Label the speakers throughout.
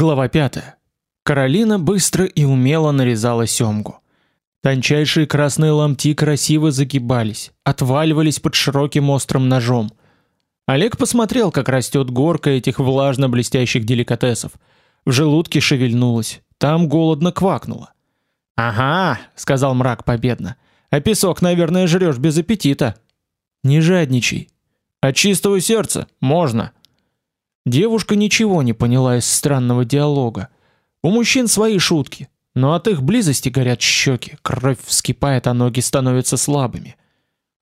Speaker 1: Глава 5. Каролина быстро и умело нарезала сёмгу. Тончайшие красные ломти красиво загибались, отваливались под широким острым ножом. Олег посмотрел, как растет горка этих влажно-блестящих деликатесов. В желудке шевельнулось, там голодно квакнуло. "Ага", сказал мрак победно. "А песок, наверное, жрёшь без аппетита". "Не жадничай. От чистого сердца можно". Девушка ничего не поняла из странного диалога. У мужчин свои шутки, но от их близости горят щеки, кровь вскипает, а ноги становятся слабыми.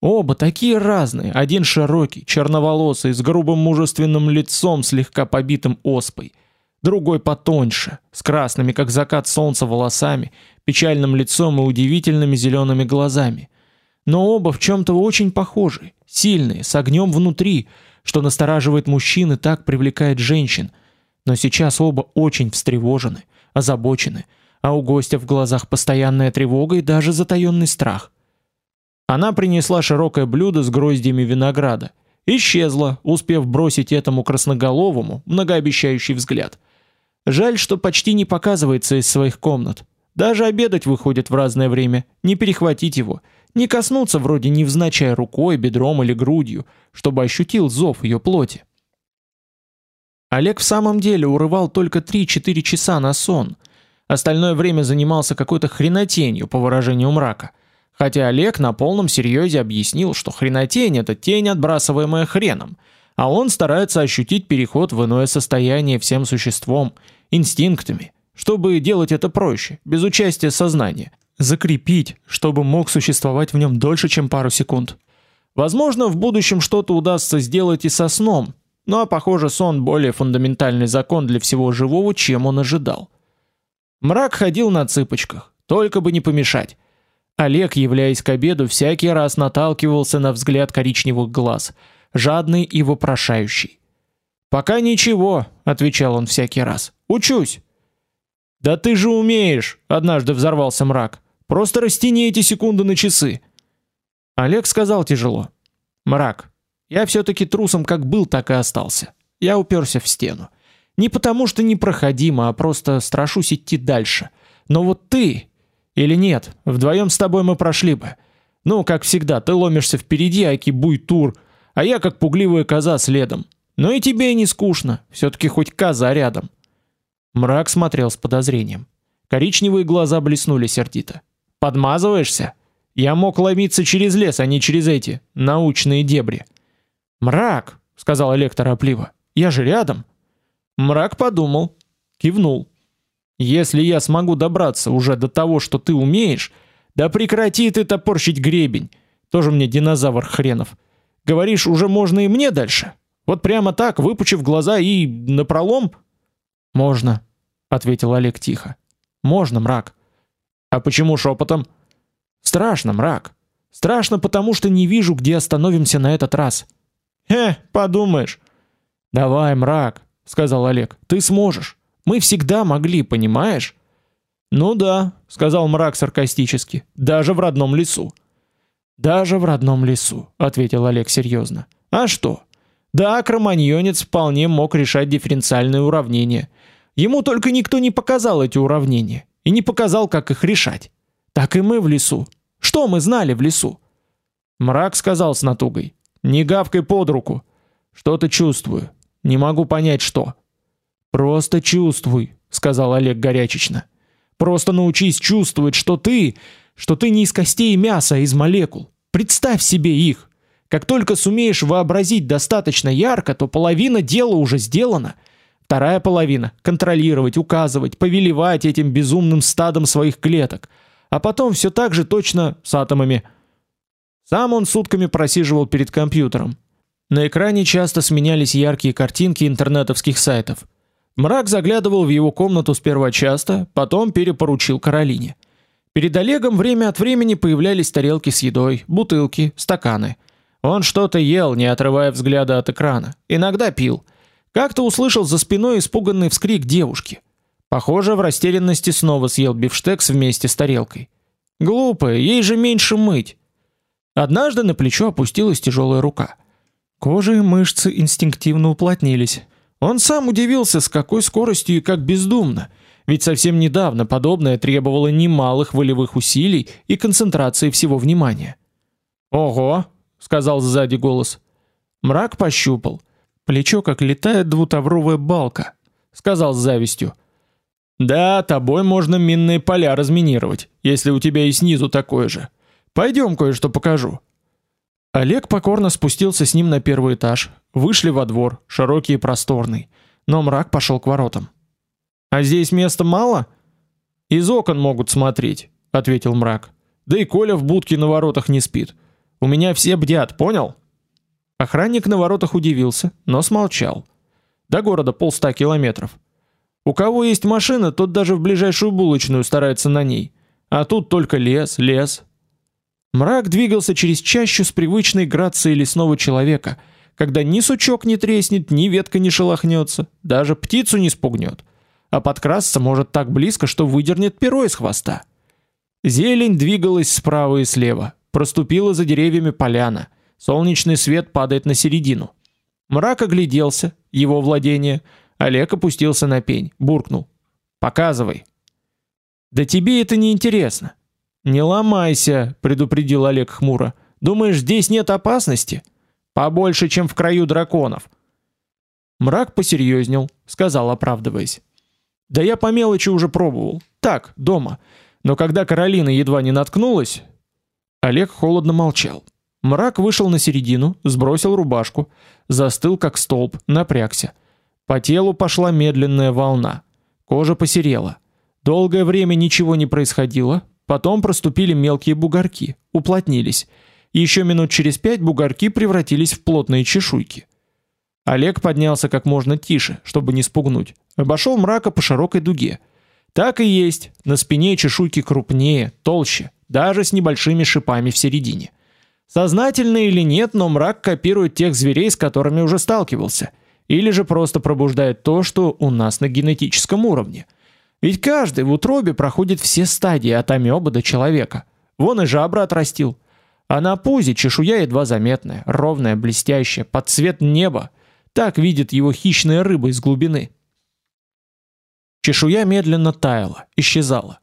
Speaker 1: Оба такие разные, один широкий, черноволосый, с грубым мужественным лицом, слегка побитым оспой, другой потоньше, с красными, как закат солнца, волосами, печальным лицом и удивительными зелеными глазами. Но оба в чем то очень похожи, сильные, с огнем внутри, что настораживает мужчин и так привлекает женщин. Но сейчас оба очень встревожены, озабочены, а у гостя в глазах постоянная тревога и даже затаённый страх. Она принесла широкое блюдо с гроздьями винограда, исчезла, успев бросить этому красноголовому многообещающий взгляд. Жаль, что почти не показывается из своих комнат. Даже обедать выходит в разное время, не перехватить его — не коснуться вроде невзначай рукой, бедром или грудью, чтобы ощутил зов ее плоти. Олег в самом деле урывал только 3-4 часа на сон. Остальное время занимался какой-то хренотенью, по выражению мрака. Хотя Олег на полном серьезе объяснил, что хренотень это тень, отбрасываемая хреном, а он старается ощутить переход в иное состояние всем существом, инстинктами, чтобы делать это проще, без участия сознания закрепить, чтобы мог существовать в нем дольше, чем пару секунд. Возможно, в будущем что-то удастся сделать и со сном, но, похоже, сон более фундаментальный закон для всего живого, чем он ожидал. Мрак ходил на цыпочках, только бы не помешать. Олег, являясь к обеду, всякий раз наталкивался на взгляд коричневых глаз, жадный и вопрошающий. «Пока ничего», — отвечал он всякий раз. «Учусь». «Да ты же умеешь!» — однажды взорвался мрак. Просто растяни эти секунды на часы. Олег сказал тяжело. Мрак. Я все таки трусом как был, так и остался. Я уперся в стену. Не потому что непроходимо, а просто страшусь идти дальше. Но вот ты или нет, вдвоем с тобой мы прошли бы. Ну, как всегда, ты ломишься впереди, аки буй-тур, а я как пугливая коза следом. Но и тебе не скучно, все таки хоть коза рядом. Мрак смотрел с подозрением. Коричневые глаза блеснули сердито. Подмазываешься? Я мог ломиться через лес, а не через эти научные дебри. Мрак, сказал Олег торопливо. Я же рядом. Мрак подумал, кивнул. Если я смогу добраться уже до того, что ты умеешь, да прекрати ты топорщить гребень. Тоже мне динозавр хренов. Говоришь, уже можно и мне дальше? Вот прямо так, выпучив глаза и напролом? Можно, ответил Олег тихо. Можно, мрак. А почему шепотом? Страшно, мрак. Страшно, потому что не вижу, где остановимся на этот раз. Хе, подумаешь. Давай, мрак, сказал Олег. Ты сможешь. Мы всегда могли, понимаешь? Ну да, сказал мрак саркастически. Даже в родном лесу. Даже в родном лесу, ответил Олег серьезно. А что? Да, кроманьонец вполне мог решать дифференциальные уравнения. Ему только никто не показал эти уравнения и не показал, как их решать. Так и мы в лесу. Что мы знали в лесу? Мрак сказал с натугой: "Не гавкай под руку. Что-то чувствую. Не могу понять что". Просто чувствуй, сказал Олег горячечно. Просто научись чувствовать, что ты, что ты не из костей и мяса, а из молекул. Представь себе их. Как только сумеешь вообразить достаточно ярко, то половина дела уже сделана. Вторая половина контролировать, указывать, повелевать этим безумным стадом своих клеток, а потом все так же точно с атомами. Сам он сутками просиживал перед компьютером. На экране часто сменялись яркие картинки интернетовских сайтов. Мрак заглядывал в его комнату сперва часто, потом перепоручил Каролине. Перед Олегом время от времени появлялись тарелки с едой, бутылки, стаканы. Он что-то ел, не отрывая взгляда от экрана. Иногда пил. Как-то услышал за спиной испуганный вскрик девушки. Похоже, в растерянности снова съел бифштекс вместе с тарелкой. Глупо, ей же меньше мыть. Однажды на плечо опустилась тяжелая рука. Кожа и мышцы инстинктивно уплотнились. Он сам удивился, с какой скоростью и как бездумно, ведь совсем недавно подобное требовало немалых волевых усилий и концентрации всего внимания. "Ого", сказал сзади голос. Мрак пощупал. Плечо как летает двутавровая балка, сказал с завистью. Да, тобой можно минные поля разминировать, если у тебя и снизу такое же. Пойдем кое-что покажу. Олег покорно спустился с ним на первый этаж, вышли во двор, широкий и просторный, но мрак пошел к воротам. А здесь места мало? Из окон могут смотреть, ответил мрак. Да и Коля в будке на воротах не спит. У меня все бдят, понял? Охранник на воротах удивился, но смолчал. До города полста километров. У кого есть машина, тот даже в ближайшую булочную старается на ней. А тут только лес, лес. Мрак двигался через чащу с привычной грацией лесного человека, когда ни сучок не треснет, ни ветка не шелохнется, даже птицу не спугнет а подкрасться может так близко, что выдернет перо из хвоста. Зелень двигалась справа и слева, проступила за деревьями поляна. Солнечный свет падает на середину. Мрак огляделся, его владение. Олег опустился на пень, буркнул: "Показывай". "Да тебе это не интересно". "Не ломайся", предупредил Олег хмуро. "Думаешь, здесь нет опасности? Побольше, чем в краю драконов". Мрак посерьезнел, сказал, оправдываясь: да я по мелочи уже пробовал. Так, дома. Но когда Каролина едва не наткнулась, Олег холодно молчал. Мрак вышел на середину, сбросил рубашку, застыл как столб, напрягся. По телу пошла медленная волна. Кожа посерела. Долгое время ничего не происходило, потом проступили мелкие бугорки, уплотнились. Еще минут через пять бугорки превратились в плотные чешуйки. Олег поднялся как можно тише, чтобы не спугнуть. Обошел мрака по широкой дуге. Так и есть, на спине чешуйки крупнее, толще, даже с небольшими шипами в середине. Сознательно или нет, но мрак копирует тех зверей, с которыми уже сталкивался, или же просто пробуждает то, что у нас на генетическом уровне. Ведь каждый в утробе проходит все стадии от амебы до человека. Вон и жабра отрастил. А на пузе чешуя едва заметная, ровная, блестящая, под цвет неба. Так видит его хищная рыба из глубины. Чешуя медленно таяла, исчезала.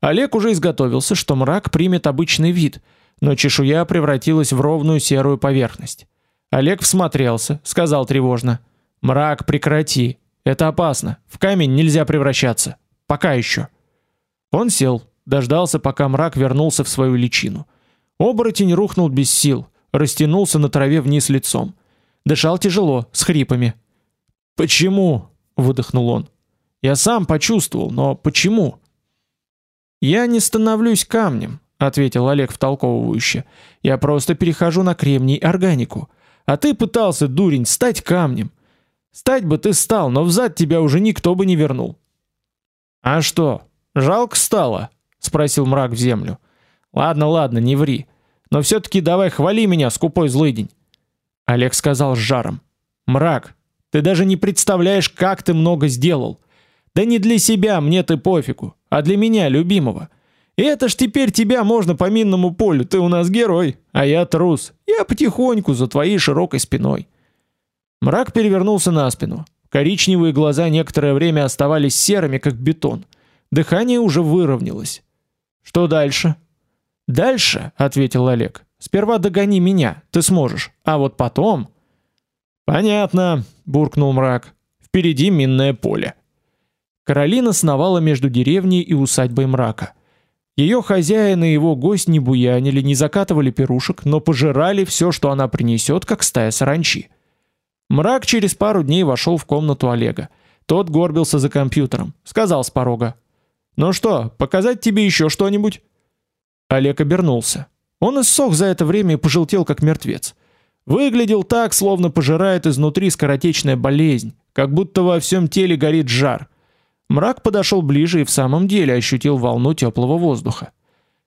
Speaker 1: Олег уже изготовился, что мрак примет обычный вид, но чешуя превратилась в ровную серую поверхность. Олег всмотрелся, сказал тревожно: "Мрак, прекрати. Это опасно. В камень нельзя превращаться. Пока еще". Он сел, дождался, пока мрак вернулся в свою личину. Оборотень рухнул без сил, растянулся на траве вниз лицом. Дышал тяжело, с хрипами. "Почему?" выдохнул он. "Я сам почувствовал, но почему?" "Я не становлюсь камнем", ответил Олег втолковывающе. "Я просто перехожу на кремний органику. А ты пытался, дурень, стать камнем. Стать бы ты стал, но взад тебя уже никто бы не вернул". "А что? Жалко стало?" спросил мрак в землю. "Ладно, ладно, не ври. Но все таки давай хвали меня, скупой злыдень. Олег сказал с жаром: "Мрак, ты даже не представляешь, как ты много сделал. Да не для себя, мне ты пофигу, а для меня, любимого. Это ж теперь тебя можно по минному полю, ты у нас герой, а я трус. Я потихоньку за твоей широкой спиной". Мрак перевернулся на спину. Коричневые глаза некоторое время оставались серыми, как бетон. Дыхание уже выровнялось. Что дальше? Дальше, ответил Олег. Сперва догони меня, ты сможешь. А вот потом Понятно, буркнул мрак. Впереди минное поле. Каролина сновала между деревней и усадьбой мрака. Ее хозяин и его гость не буянили, не закатывали пирушек, но пожирали все, что она принесет, как стая саранчи. Мрак через пару дней вошел в комнату Олега. Тот горбился за компьютером, сказал с порога: "Ну что, показать тебе еще что-нибудь?" Олег обернулся. Он иссох за это время и пожелтел как мертвец. Выглядел так, словно пожирает изнутри скоротечная болезнь, как будто во всем теле горит жар. Мрак подошел ближе и в самом деле ощутил волну теплого воздуха.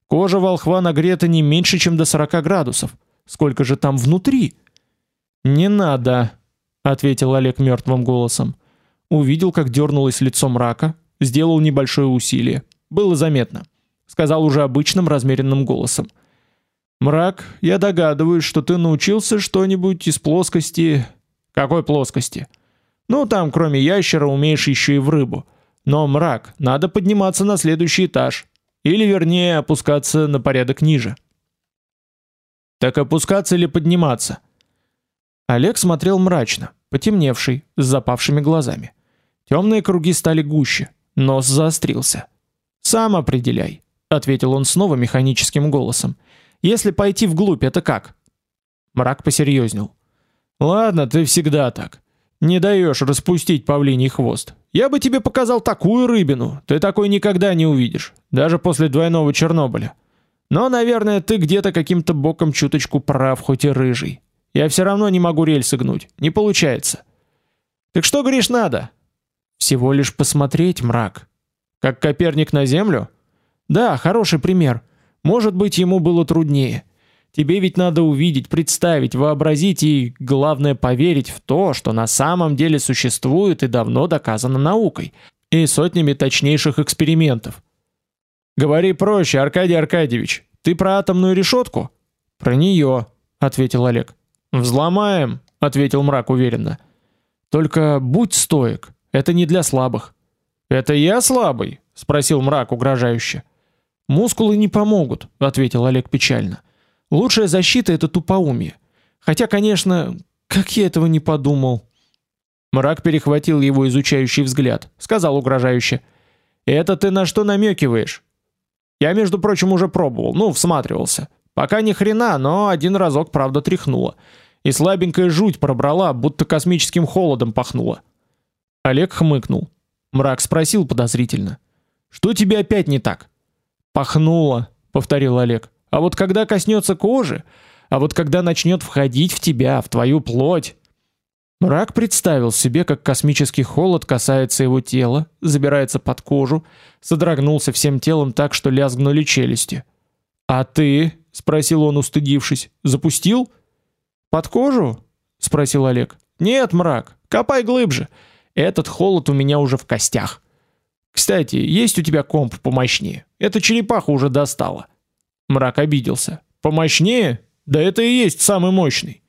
Speaker 1: Кожа волхва нагрета не меньше, чем до 40 градусов. Сколько же там внутри? Не надо, ответил Олег мертвым голосом. Увидел, как дернулось лицо мрака, сделал небольшое усилие. Было заметно. Сказал уже обычным размеренным голосом: Мрак, я догадываюсь, что ты научился что-нибудь из плоскости. Какой плоскости? Ну, там, кроме ящера, умеешь еще и в рыбу. Но мрак, надо подниматься на следующий этаж. Или, вернее, опускаться на порядок ниже. Так опускаться или подниматься? Олег смотрел мрачно, потемневший, с запавшими глазами. Темные круги стали гуще, нос заострился. Сам определяй, ответил он снова механическим голосом. Если пойти вглубь, это как? Мрак посерьезнел. Ладно, ты всегда так. Не даешь распустить павлиний хвост. Я бы тебе показал такую рыбину, ты такой никогда не увидишь, даже после двойного Чернобыля. Но, наверное, ты где-то каким-то боком чуточку прав, хоть и рыжий. Я все равно не могу рельсы гнуть, не получается. Так что говоришь надо? Всего лишь посмотреть мрак. Как Коперник на Землю? Да, хороший пример. Может быть, ему было труднее. Тебе ведь надо увидеть, представить, вообразить и, главное, поверить в то, что на самом деле существует и давно доказано наукой, и сотнями точнейших экспериментов. Говори проще, Аркадий Аркадьевич. Ты про атомную решетку? Про нее, ответил Олег. Взломаем, ответил Мрак уверенно. Только будь стоек. Это не для слабых. Это я слабый, спросил Мрак угрожающе. Мускулы не помогут, ответил Олег печально. Лучшая защита это тупоумие. Хотя, конечно, как я этого не подумал. Мрак перехватил его изучающий взгляд, сказал угрожающе: "Это ты на что намекиваешь? Я, между прочим, уже пробовал, ну, всматривался. Пока ни хрена, но один разок правда тряхнуло. И слабенькая жуть пробрала, будто космическим холодом пахнуло". Олег хмыкнул. Мрак спросил подозрительно: "Что тебе опять не так?" "Пахнуло", повторил Олег. А вот когда коснется кожи, а вот когда начнет входить в тебя, в твою плоть. Мрак представил себе, как космический холод касается его тела, забирается под кожу, содрогнулся всем телом так, что лязгнули челюсти. "А ты?" спросил он, устыдившись. "Запустил?" "Под кожу?" спросил Олег. "Нет, мрак, копай глубже. Этот холод у меня уже в костях. Кстати, есть у тебя комп помощнее? Эта черепаха уже достала". Мрак обиделся. Помощнее? Да это и есть самый мощный.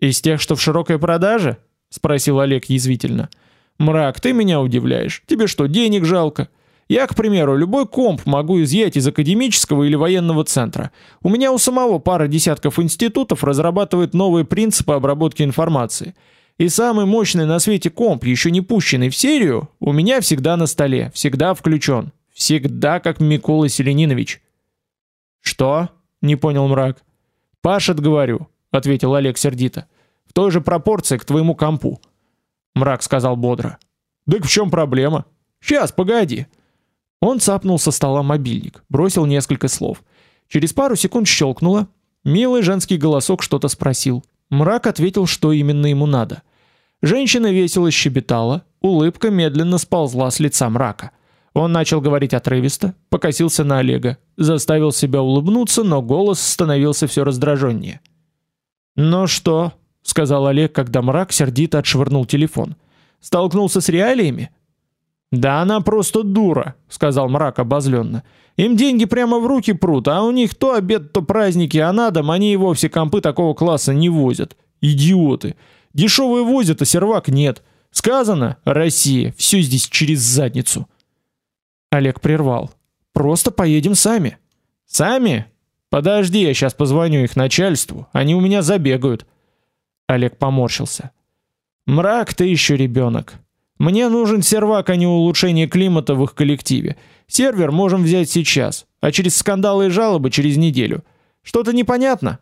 Speaker 1: Из тех, что в широкой продаже? спросил Олег язвительно. Мрак, ты меня удивляешь. Тебе что, денег жалко? Я, к примеру, любой комп могу изъять из академического или военного центра. У меня у самого пара десятков институтов разрабатывает новые принципы обработки информации. И самый мощный на свете комп, еще не пущенный в серию, у меня всегда на столе, всегда включен, всегда как Микола Селенинович. Что? Не понял мрак. Пашет, говорю, ответил Олег сердито. В той же пропорции к твоему компу. Мрак сказал бодро. Да в чем проблема? Сейчас, погоди. Он цапнул со стола мобильник, бросил несколько слов. Через пару секунд щелкнуло. Милый женский голосок что-то спросил. Мрак ответил, что именно ему надо. Женщина весело щебетала, улыбка медленно сползла с лица мрака. Он начал говорить отрывисто, покосился на Олега, заставил себя улыбнуться, но голос становился все раздраженнее. "Ну что?" сказал Олег, когда мрак сердито отшвырнул телефон. "Столкнулся с реалиями?" "Да она просто дура", сказал мрак обозленно. "Им деньги прямо в руки прут, а у них то обед, то праздники, а на дом они и вовсе компы такого класса не возят. Идиоты. Дешевые возят, а сервак нет. Сказано: Россия, все здесь через задницу". Олег прервал. Просто поедем сами. Сами? Подожди, я сейчас позвоню их начальству, они у меня забегают. Олег поморщился. Мрак, ты еще ребенок. Мне нужен сервак, а не улучшение климата в их коллективе. Сервер можем взять сейчас, а через скандалы и жалобы через неделю. Что-то непонятно.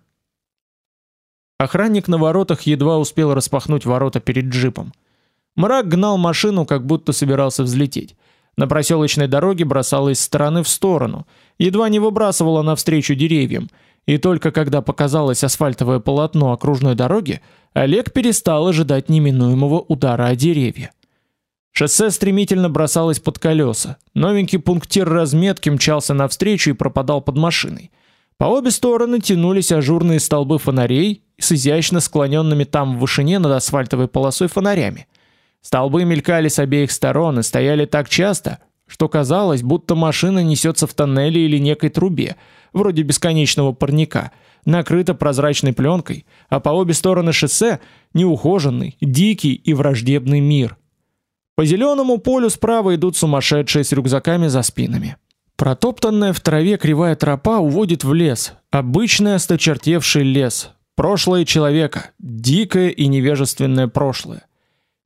Speaker 1: Охранник на воротах едва успел распахнуть ворота перед джипом. Мрак гнал машину, как будто собирался взлететь. На проселочной дороге бросала из стороны в сторону, едва не выбрасывала навстречу деревьям, и только когда показалось асфальтовое полотно окружной дороги, Олег перестал ожидать неминуемого удара о деревья. Шоссе стремительно бросалось под колеса. Новенький пунктир разметки мчался навстречу и пропадал под машиной. По обе стороны тянулись ажурные столбы фонарей с изящно склоненными там в вышине над асфальтовой полосой фонарями. Столбы мелькали с обеих сторон и стояли так часто, что казалось, будто машина несется в тоннеле или некой трубе, вроде бесконечного парника, накрыта прозрачной пленкой, а по обе стороны шоссе неухоженный, дикий и враждебный мир. По зеленому полю справа идут сумасшедшие с рюкзаками за спинами. Протоптанная в траве кривая тропа уводит в лес, обычный осточертевший лес, прошлое человека, дикое и невежественное прошлое.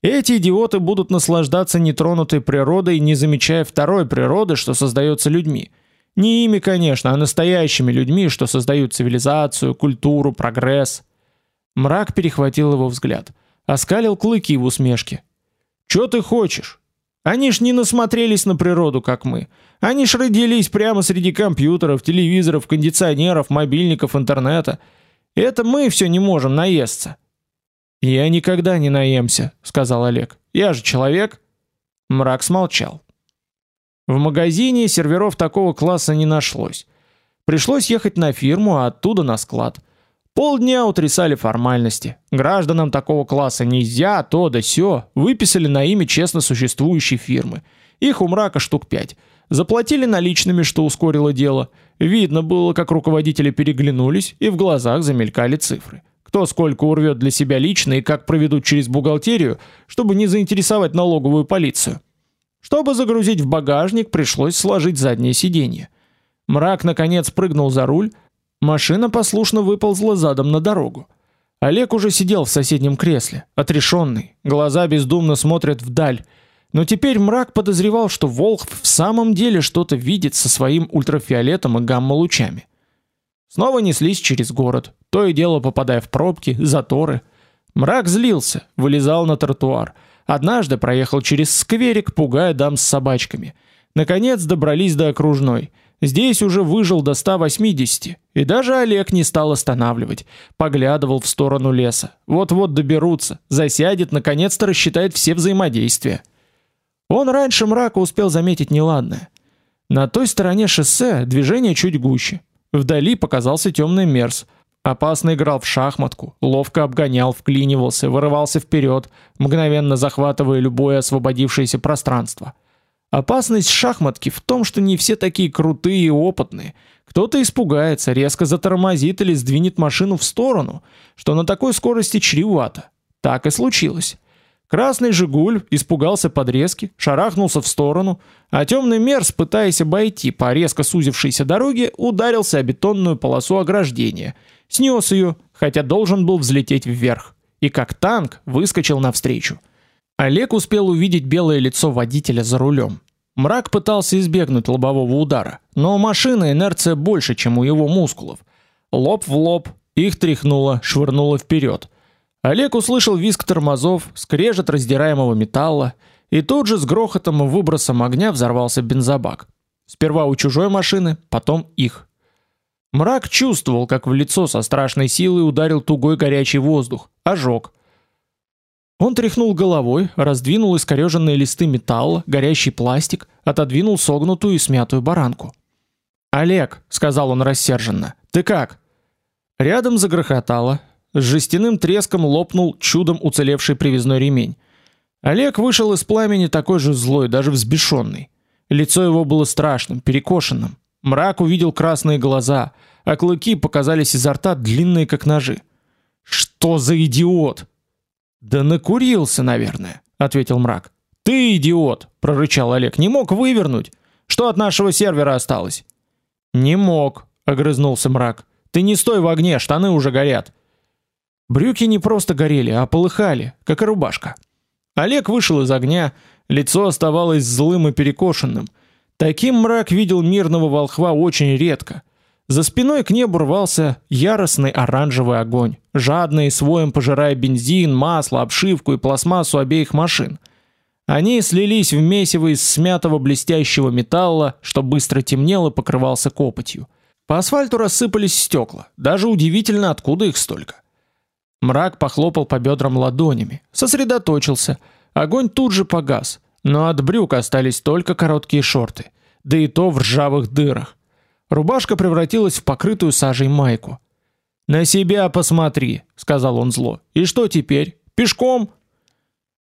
Speaker 1: Эти идиоты будут наслаждаться нетронутой природой, не замечая второй природы, что создается людьми. Не ими, конечно, а настоящими людьми, что создают цивилизацию, культуру, прогресс. Мрак перехватил его взгляд, оскалил клыки в усмешке. Что ты хочешь? Они ж не насмотрелись на природу, как мы. Они ж родились прямо среди компьютеров, телевизоров, кондиционеров, мобильников, интернета. Это мы все не можем наесться. Я никогда не наемся, сказал Олег. Я же человек. Мрак смолчал. В магазине серверов такого класса не нашлось. Пришлось ехать на фирму, а оттуда на склад. Полдня утрясали формальности. Гражданам такого класса нельзя, то да сё. Выписали на имя честно существующей фирмы. Их у мрака штук пять. Заплатили наличными, что ускорило дело. Видно было, как руководители переглянулись, и в глазах замелькали цифры. Кто сколько урвет для себя лично и как проведут через бухгалтерию, чтобы не заинтересовать налоговую полицию. Чтобы загрузить в багажник, пришлось сложить заднее сиденье. Мрак наконец прыгнул за руль, Машина послушно выползла задом на дорогу. Олег уже сидел в соседнем кресле, отрешенный, глаза бездумно смотрят вдаль. Но теперь мрак подозревал, что Волх в самом деле что-то видит со своим ультрафиолетом и гамма-лучами. Снова неслись через город, то и дело попадая в пробки, заторы. Мрак злился, вылезал на тротуар. Однажды проехал через скверик, пугая дам с собачками. Наконец добрались до окружной – Здесь уже выжил до 180, и даже Олег не стал останавливать, поглядывал в сторону леса. Вот-вот доберутся, засядет, наконец-то рассчитает все взаимодействия. Он раньше мрака успел заметить неладное. На той стороне шоссе движение чуть гуще. Вдали показался темный мерз. Опасно играл в шахматку, ловко обгонял, вклинивался, вырывался вперед, мгновенно захватывая любое освободившееся пространство. Опасность шахматки в том, что не все такие крутые и опытные. Кто-то испугается, резко затормозит или сдвинет машину в сторону, что на такой скорости чревато. Так и случилось. Красный Жигуль испугался подрезки, шарахнулся в сторону, а темный Мерс, пытаясь обойти по резко сузившейся дороге, ударился о бетонную полосу ограждения, снес ее, хотя должен был взлететь вверх, и как танк выскочил навстречу. Олег успел увидеть белое лицо водителя за рулем. Мрак пытался избегнуть лобового удара, но у машины инерция больше, чем у его мускулов. Лоб в лоб, их тряхнуло, швырнуло вперед. Олег услышал визг тормозов, скрежет раздираемого металла, и тут же с грохотом и выбросом огня взорвался бензобак. Сперва у чужой машины, потом их. Мрак чувствовал, как в лицо со страшной силой ударил тугой горячий воздух, ожог. Он тряхнул головой, раздвинул искореженные листы металла, горящий пластик, отодвинул согнутую и смятую баранку. "Олег", сказал он рассерженно. "Ты как?" Рядом загрохотало, с жестяным треском лопнул чудом уцелевший привязной ремень. Олег вышел из пламени такой же злой, даже взбешенный. Лицо его было страшным, перекошенным. Мрак увидел красные глаза, а клыки показались изо рта длинные как ножи. Что за идиот? Да накурился, наверное, ответил мрак. Ты идиот, прорычал Олег. Не мог вывернуть. Что от нашего сервера осталось? Не мог, огрызнулся мрак. Ты не стой в огне, штаны уже горят. Брюки не просто горели, а полыхали, как и рубашка. Олег вышел из огня, лицо оставалось злым и перекошенным. Таким мрак видел мирного волхва очень редко. За спиной к небу рвался яростный оранжевый огонь, жадно и своем пожирая бензин, масло, обшивку и пластмассу обеих машин. Они слились в месиво из смятого блестящего металла, что быстро темнел и покрывался копотью. По асфальту рассыпались стекла. Даже удивительно, откуда их столько. Мрак похлопал по бедрам ладонями, сосредоточился. Огонь тут же погас, но от брюк остались только короткие шорты, да и то в ржавых дырах. Рубашка превратилась в покрытую сажей майку. "На себя посмотри", сказал он зло. "И что теперь? Пешком?"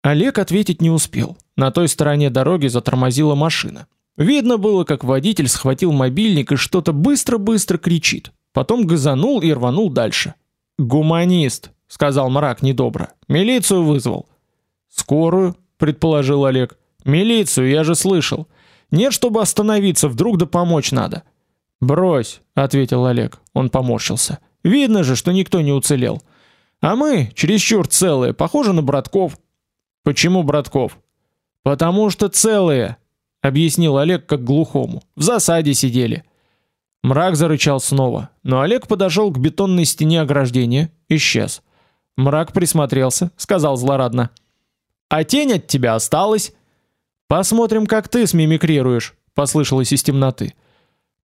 Speaker 1: Олег ответить не успел. На той стороне дороги затормозила машина. Видно было, как водитель схватил мобильник и что-то быстро-быстро кричит. Потом газанул и рванул дальше. «Гуманист», — сказал мрак недобро. «Милицию вызвал». «Скорую», — предположил Олег. «Милицию, я же слышал. Нет, чтобы остановиться, вдруг да помочь надо». «Брось», — ответил Олег. Он поморщился. «Видно же, что никто не уцелел. А мы, чересчур целые, похожи на братков». «Почему братков?» «Потому что целые», — объяснил Олег как глухому. «В засаде сидели». Мрак зарычал снова, но Олег подошел к бетонной стене ограждения, исчез. Мрак присмотрелся, сказал злорадно: "А тень от тебя осталась. Посмотрим, как ты смимикрируешь", послышалось из темноты.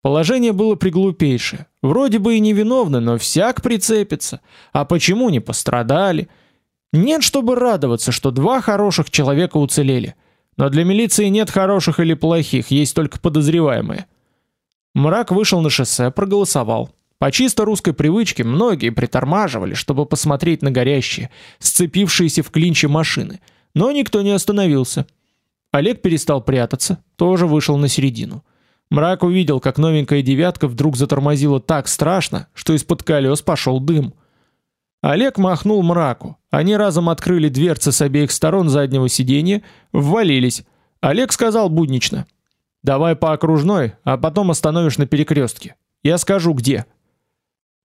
Speaker 1: Положение было приглупейшее. Вроде бы и невиновны, но всяк прицепится. А почему не пострадали? Нет, чтобы радоваться, что два хороших человека уцелели. Но для милиции нет хороших или плохих, есть только подозреваемые. Мрак вышел на шоссе, проголосовал. По чисто русской привычке многие притормаживали, чтобы посмотреть на горящие, сцепившиеся в клинче машины, но никто не остановился. Олег перестал прятаться, тоже вышел на середину. Мрак увидел, как новенькая девятка вдруг затормозила так страшно, что из-под колес пошел дым. Олег махнул мраку. Они разом открыли дверцы с обеих сторон заднего сиденья, ввалились. Олег сказал буднично: Давай по окружной, а потом остановишь на перекрестке. Я скажу где.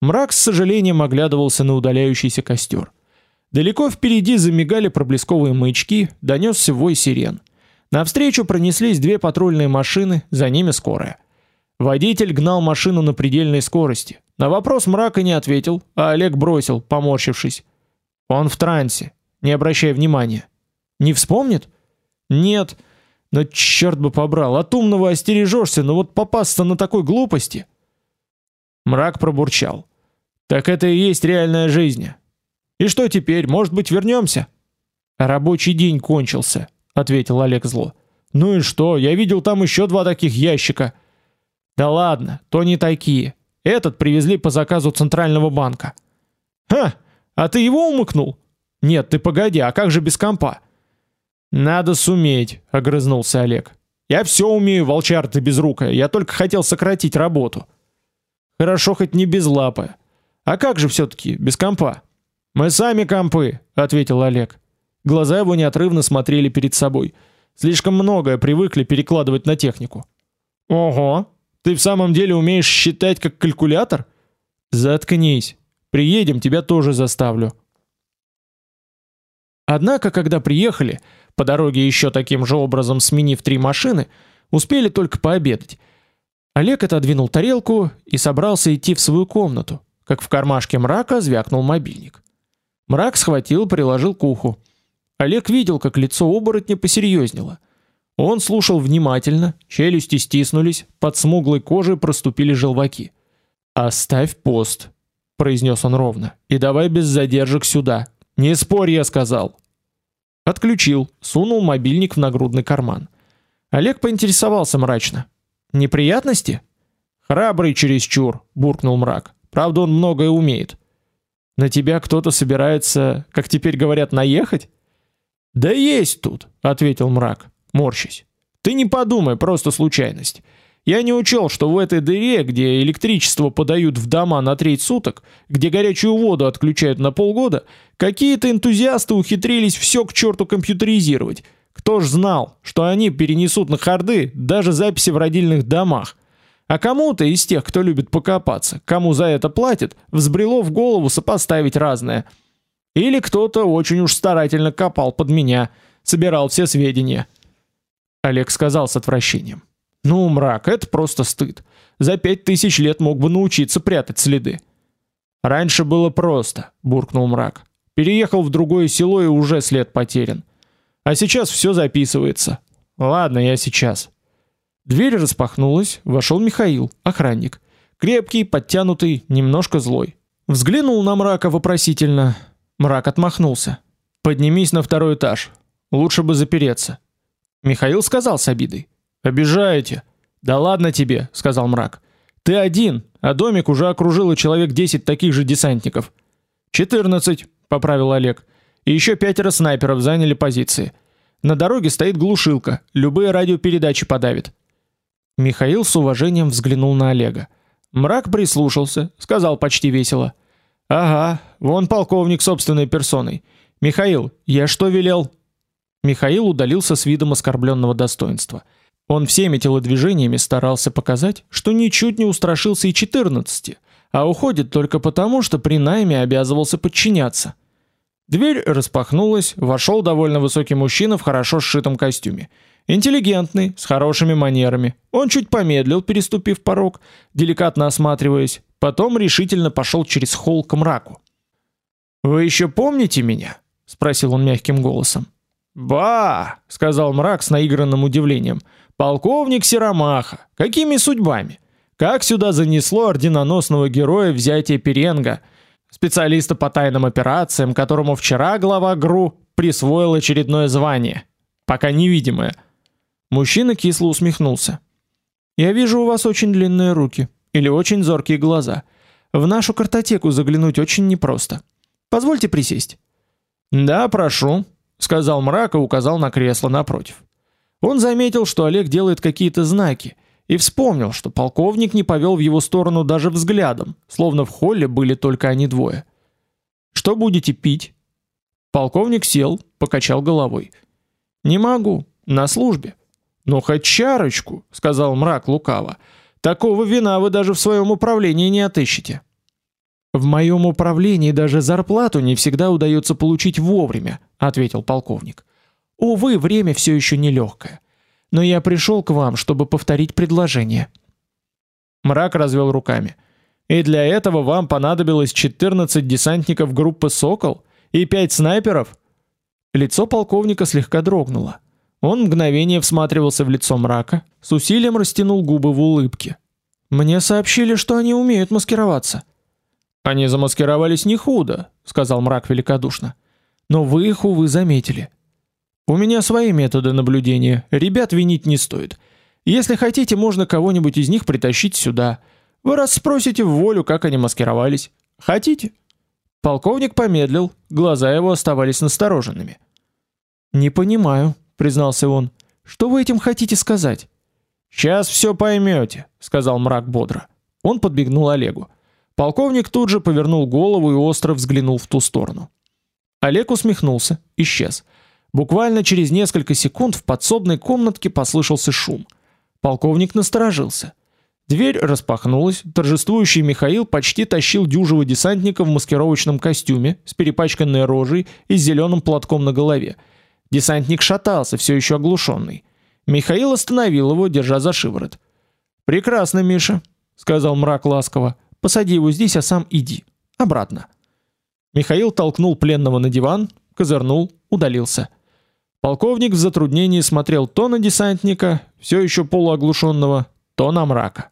Speaker 1: Мрак с сожалением оглядывался на удаляющийся костер. Далеко впереди замигали проблесковые маячки, донесся вой сирен. Навстречу пронеслись две патрульные машины, за ними скорая. Водитель гнал машину на предельной скорости. На вопрос Мрака не ответил, а Олег бросил, поморщившись: "Он в трансе, не обращай внимания". Не вспомнит? Нет. Но черт бы побрал, от умного остережешься, но вот попасться на такой глупости. Мрак пробурчал. Так это и есть реальная жизнь. И что теперь, может быть, вернемся? Рабочий день кончился, ответил Олег зло. Ну и что? Я видел там еще два таких ящика. Да ладно, то не такие. Этот привезли по заказу центрального банка. Ха, а ты его умыкнул? Нет, ты погоди, а как же без компа? Надо суметь, огрызнулся Олег. Я все умею, волчар ты безрукая. Я только хотел сократить работу. Хорошо хоть не без лапы. А как же все таки без компа? Мы сами компы, ответил Олег. Глаза его неотрывно смотрели перед собой. Слишком многое привыкли перекладывать на технику. Ого, ты в самом деле умеешь считать как калькулятор? Заткнись. Приедем, тебя тоже заставлю. Однако, когда приехали, по дороге еще таким же образом сменив три машины, успели только пообедать. Олег отодвинул тарелку и собрался идти в свою комнату, как в кармашке мрака звякнул мобильник. Мрак схватил, приложил к уху. Олег видел, как лицо оборотня посерьезнело. Он слушал внимательно, челюсти стиснулись, под смуглой кожей проступили желваки. "Оставь пост", произнес он ровно. "И давай без задержек сюда. Не спорь, я сказал". Отключил, сунул мобильник в нагрудный карман. Олег поинтересовался мрачно: "Неприятности?" "Храбрый чересчур", буркнул мрак. "Правда, он многое умеет". "На тебя кто-то собирается, как теперь говорят, наехать?" "Да есть тут", ответил мрак, морщась. "Ты не подумай, просто случайность. Я не учел, что в этой дыре, где электричество подают в дома на треть суток, где горячую воду отключают на полгода, какие-то энтузиасты ухитрились все к черту компьютеризировать. Кто ж знал, что они перенесут на харды даже записи в родильных домах? А кому-то из тех, кто любит покопаться, кому за это платят, взбрело в голову сопоставить разное. Или кто-то очень уж старательно копал под меня, собирал все сведения. Олег сказал с отвращением: ну, мрак, это просто стыд. За пять тысяч лет мог бы научиться прятать следы. Раньше было просто, буркнул мрак. Переехал в другое село и уже след потерян. А сейчас все записывается. Ладно, я сейчас. Дверь распахнулась, вошел Михаил, охранник. Крепкий, подтянутый, немножко злой. Взглянул на мрака вопросительно. Мрак отмахнулся. Поднимись на второй этаж. Лучше бы запереться. Михаил сказал с обидой: Обижаете. Да ладно тебе, сказал мрак. Ты один, а домик уже окружило человек 10 таких же десантников. 14, поправил Олег. И еще пятеро снайперов заняли позиции. На дороге стоит глушилка, любые радиопередачи подавит. Михаил с уважением взглянул на Олега. Мрак прислушался, сказал почти весело: "Ага, вон полковник собственной персоной. Михаил, я что велел?" Михаил удалился с видом оскорбленного достоинства. Он всеми телодвижениями старался показать, что ничуть не устрашился и четырнадцати, а уходит только потому, что при найме обязывался подчиняться. Дверь распахнулась, вошел довольно высокий мужчина в хорошо сшитом костюме. Интеллигентный, с хорошими манерами. Он чуть помедлил, переступив порог, деликатно осматриваясь, потом решительно пошел через холл к мраку. Вы еще помните меня? спросил он мягким голосом. "Ба", сказал мрак с наигранным удивлением. "Полковник Серомаха, какими судьбами? Как сюда занесло орденоносного героя взятия Перенга, специалиста по тайным операциям, которому вчера глава ГРУ присвоил очередное звание, пока невидимое?" Мужчина кисло усмехнулся. Я вижу у вас очень длинные руки или очень зоркие глаза. В нашу картотеку заглянуть очень непросто. Позвольте присесть. Да, прошу, сказал мрак и указал на кресло напротив. Он заметил, что Олег делает какие-то знаки, и вспомнил, что полковник не повел в его сторону даже взглядом, словно в холле были только они двое. Что будете пить? Полковник сел, покачал головой. Не могу, на службе. "Ну хоть чарочку", сказал мрак лукаво. "Такого вина вы даже в своем управлении не отыщете". В моем управлении даже зарплату не всегда удается получить вовремя, ответил полковник. Увы, время все еще нелегкое. Но я пришел к вам, чтобы повторить предложение. Мрак развел руками. И для этого вам понадобилось 14 десантников группы Сокол и 5 снайперов? Лицо полковника слегка дрогнуло. Он мгновение всматривался в лицо мрака, с усилием растянул губы в улыбке. Мне сообщили, что они умеют маскироваться. Они замаскировались не худо, сказал мрак великодушно. Но вы их увы заметили. У меня свои методы наблюдения. Ребят винить не стоит. Если хотите, можно кого-нибудь из них притащить сюда. Вы раз спросите в волю, как они маскировались. Хотите? Полковник помедлил, глаза его оставались настороженными. Не понимаю, признался он. Что вы этим хотите сказать? Сейчас все поймете, сказал мрак бодро. Он подбегнул Олегу. Полковник тут же повернул голову и остро взглянул в ту сторону. Олег усмехнулся, исчез. Буквально через несколько секунд в подсобной комнатке послышался шум. Полковник насторожился. Дверь распахнулась, торжествующий Михаил почти тащил дюжего десантника в маскировочном костюме с перепачканной рожей и с зеленым платком на голове. Десантник шатался, все еще оглушенный. Михаил остановил его, держа за шиворот. "Прекрасно, Миша", сказал мрак ласково. "Посади его здесь, а сам иди обратно". Михаил толкнул пленного на диван, козырнул, удалился. Полковник в затруднении смотрел то на десантника, все еще полуоглушенного, то на мрака.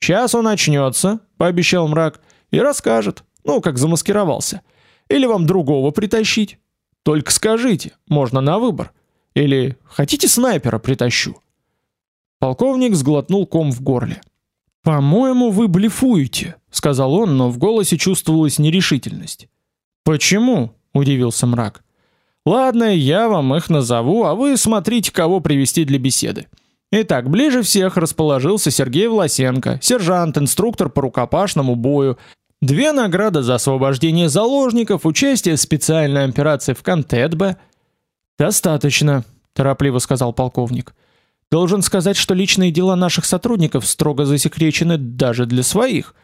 Speaker 1: "Сейчас он очнется», — пообещал мрак, и расскажет, ну, как замаскировался. Или вам другого притащить? Только скажите, можно на выбор. Или хотите снайпера притащу? Полковник сглотнул ком в горле. По-моему, вы блефуете, сказал он, но в голосе чувствовалась нерешительность. Почему? удивился мрак. Ладно, я вам их назову, а вы смотрите, кого привести для беседы. Итак, ближе всех расположился Сергей Власенко, сержант, инструктор по рукопашному бою, Две награды за освобождение заложников, участие в специальной операции в Кантетбе. Достаточно, торопливо сказал полковник. Должен сказать, что личные дела наших сотрудников строго засекречены даже для своих.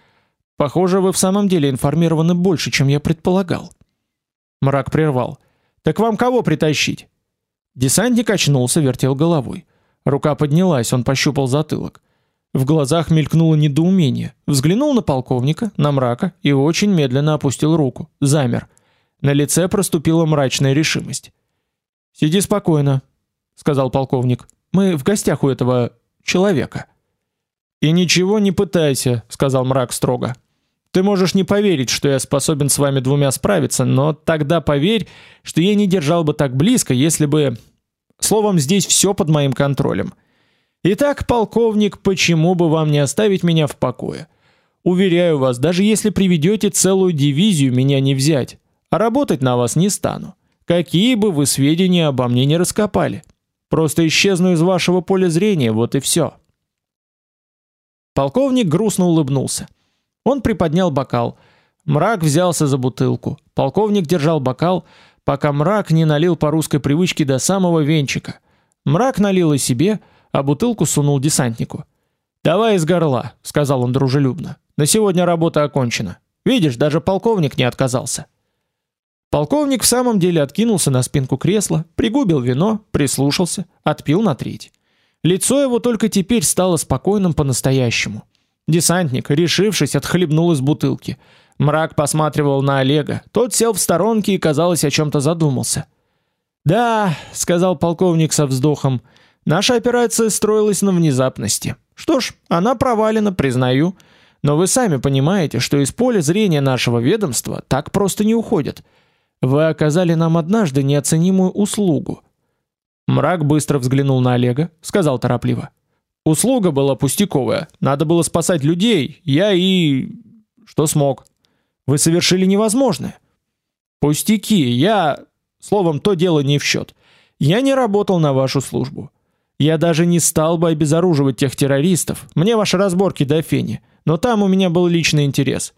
Speaker 1: Похоже, вы в самом деле информированы больше, чем я предполагал. Мрак прервал. Так вам кого притащить? Десантник очнулся, вертел головой. Рука поднялась, он пощупал затылок. В глазах мелькнуло недоумение. Взглянул на полковника, на мрака и очень медленно опустил руку. Замер. На лице проступила мрачная решимость. "Сиди спокойно", сказал полковник. "Мы в гостях у этого человека". "И ничего не пытайся", сказал мрак строго. "Ты можешь не поверить, что я способен с вами двумя справиться, но тогда поверь, что я не держал бы так близко, если бы словом здесь все под моим контролем". Итак, полковник, почему бы вам не оставить меня в покое? Уверяю вас, даже если приведете целую дивизию, меня не взять, а работать на вас не стану. Какие бы вы сведения обо мне не раскопали, просто исчезну из вашего поля зрения, вот и все. Полковник грустно улыбнулся. Он приподнял бокал. Мрак взялся за бутылку. Полковник держал бокал, пока мрак не налил по русской привычке до самого венчика. Мрак налил и себе, а бутылку сунул десантнику. "Давай из горла", сказал он дружелюбно. "На сегодня работа окончена. Видишь, даже полковник не отказался". Полковник в самом деле откинулся на спинку кресла, пригубил вино, прислушался, отпил на треть. Лицо его только теперь стало спокойным по-настоящему. Десантник, решившись, отхлебнул из бутылки. Мрак посматривал на Олега. Тот сел в сторонке и, казалось, о чем то задумался. "Да", сказал полковник со вздохом. "Наша операция строилась на внезапности. Что ж, она провалена, признаю, но вы сами понимаете, что из поля зрения нашего ведомства так просто не уходят. Вы оказали нам однажды неоценимую услугу. Мрак быстро взглянул на Олега, сказал торопливо: "Услуга была пустяковая. Надо было спасать людей. Я и что смог. Вы совершили невозможное. Пустяки. Я, словом, то дело не в счет. Я не работал на вашу службу. Я даже не стал бы обезоруживать тех террористов. Мне ваши разборки до фени, но там у меня был личный интерес.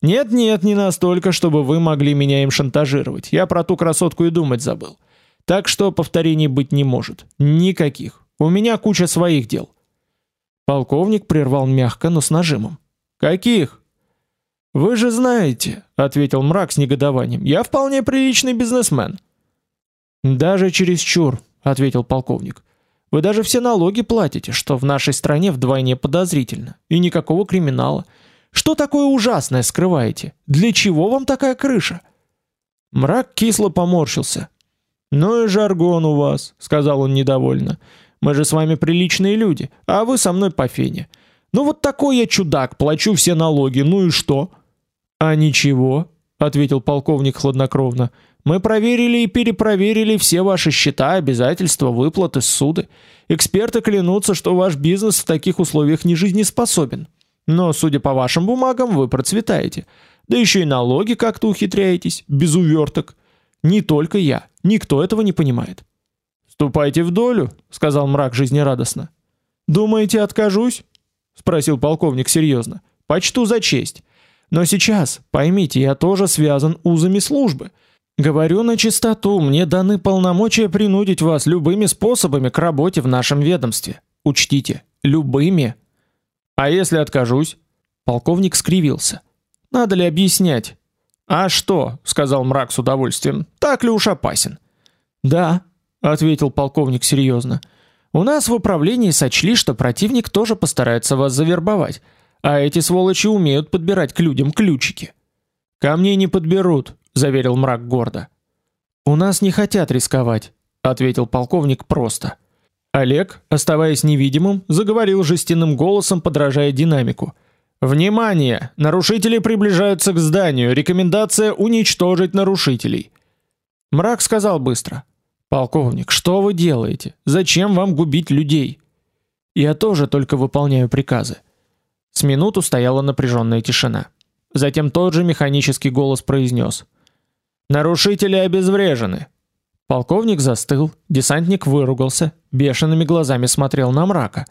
Speaker 1: Нет, нет, не настолько, чтобы вы могли меня им шантажировать. Я про ту красотку и думать забыл. Так что повторений быть не может. Никаких. У меня куча своих дел. Полковник прервал мягко, но с нажимом. Каких? Вы же знаете, ответил мрак с негодованием. Я вполне приличный бизнесмен. Даже через чур, ответил полковник. Вы даже все налоги платите, что в нашей стране вдвойне подозрительно, и никакого криминала. Что такое ужасное скрываете? Для чего вам такая крыша? Мрак кисло поморщился. Ну и жаргон у вас, сказал он недовольно. Мы же с вами приличные люди, а вы со мной по фене. Ну вот такой я чудак, плачу все налоги, ну и что? А ничего, ответил полковник хладнокровно. Мы проверили и перепроверили все ваши счета, обязательства, выплаты, суды. Эксперты клянутся, что ваш бизнес в таких условиях не жизнеспособен. Но, судя по вашим бумагам, вы процветаете. Да еще и налоги как-то ухитряетесь, без уверток. Не только я, никто этого не понимает. "Вступайте в долю", сказал мрак жизнерадостно. "Думаете, откажусь?" спросил полковник серьезно. "Почту за честь. Но сейчас, поймите, я тоже связан узами службы. Говорю на чистоту, мне даны полномочия принудить вас любыми способами к работе в нашем ведомстве. Учтите, любыми. А если откажусь? Полковник скривился. Надо ли объяснять? А что, сказал мрак с удовольствием. Так ли уж опасен? Да, ответил полковник серьезно. У нас в управлении сочли, что противник тоже постарается вас завербовать, а эти сволочи умеют подбирать к людям ключики. Ко мне не подберут, заверил мрак гордо. У нас не хотят рисковать, ответил полковник просто. Олег, оставаясь невидимым, заговорил жестяным голосом, подражая динамику. Внимание! Нарушители приближаются к зданию. Рекомендация уничтожить нарушителей. Мрак сказал быстро: "Полковник, что вы делаете? Зачем вам губить людей? Я тоже только выполняю приказы". С минуту стояла напряженная тишина. Затем тот же механический голос произнес: "Нарушители обезврежены". Полковник застыл, десантник выругался, бешеными глазами смотрел на мрака.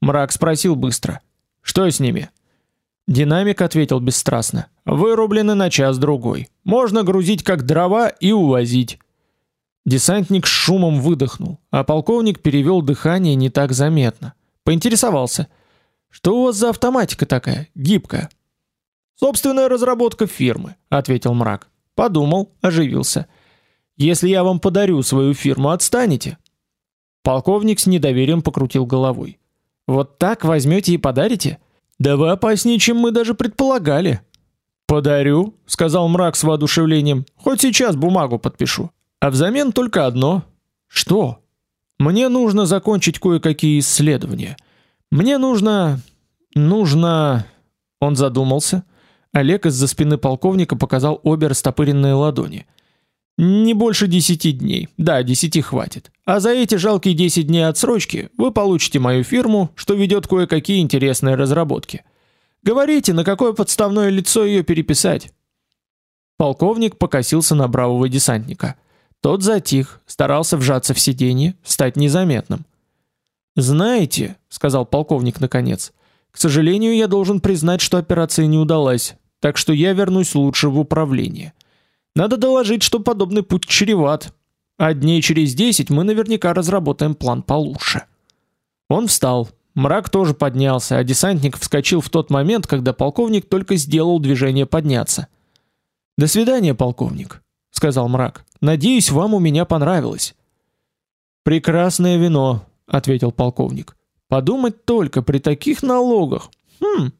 Speaker 1: Мрак спросил быстро: "Что с ними?" Динамик ответил бесстрастно: "Вырублены на час другой. Можно грузить как дрова и увозить". Десантник с шумом выдохнул, а полковник перевел дыхание не так заметно. Поинтересовался: "Что у вас за автоматика такая, гибкая?" "Собственная разработка фирмы", ответил Мрак. Подумал, оживился. "Если я вам подарю свою фирму, отстанете?" Полковник с недоверием покрутил головой. "Вот так возьмете и подарите?" Да вы опаснее, чем мы даже предполагали. Подарю, сказал мрак с воодушевлением. Хоть сейчас бумагу подпишу. А взамен только одно. Что? Мне нужно закончить кое-какие исследования. Мне нужно нужно Он задумался. Олег из-за спины полковника показал обе растопыренные ладони. Не больше десяти дней. Да, десяти хватит. А за эти жалкие 10 дней отсрочки вы получите мою фирму, что ведет кое-какие интересные разработки. Говорите, на какое подставное лицо ее переписать. Полковник покосился на бравого десантника. Тот затих, старался вжаться в сиденье, стать незаметным. "Знаете", сказал полковник наконец. "К сожалению, я должен признать, что операция не удалась, так что я вернусь лучше в управление. Надо доложить, что подобный путь чреват. А дней через десять мы наверняка разработаем план получше. Он встал. Мрак тоже поднялся, а десантник вскочил в тот момент, когда полковник только сделал движение подняться. До свидания, полковник, сказал Мрак. Надеюсь, вам у меня понравилось. Прекрасное вино, ответил полковник. Подумать только при таких налогах. Хм,